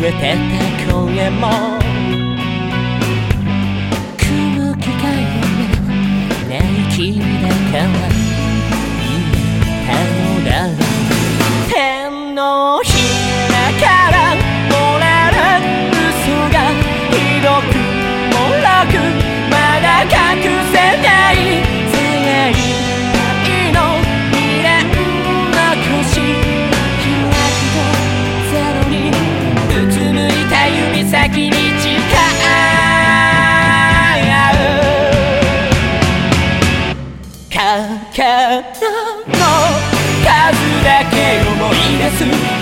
てた声も。空気が読めない君だから言ったのだろうかからの数だけ思い出す。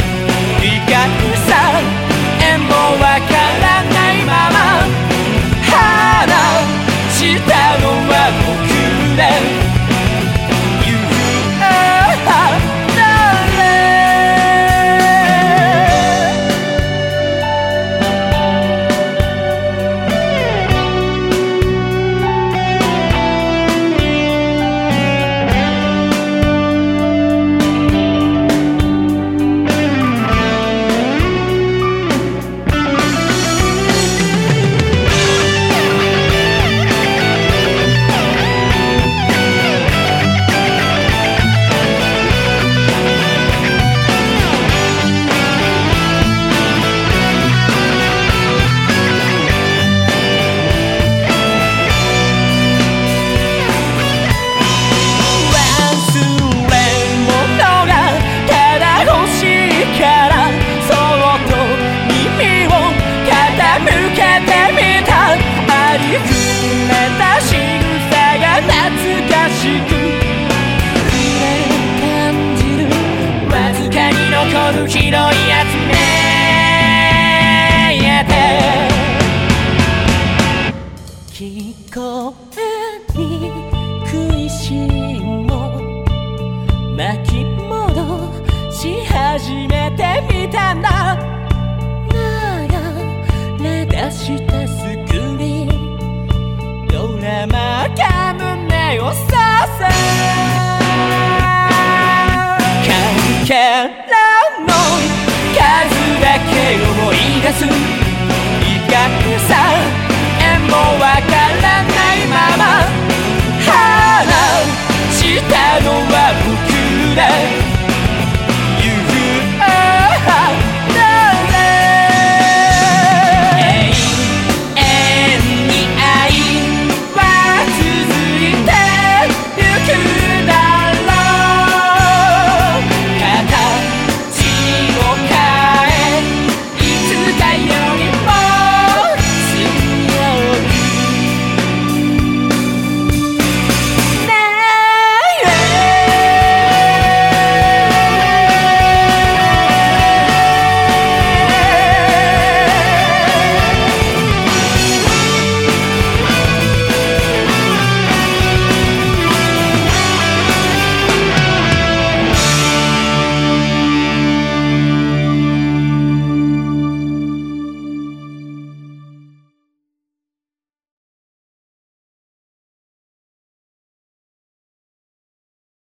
残る広い集めて聞こえに食いしんを巻き戻し始めてみたんだ流れ出したスクリーンドラマが胸をだ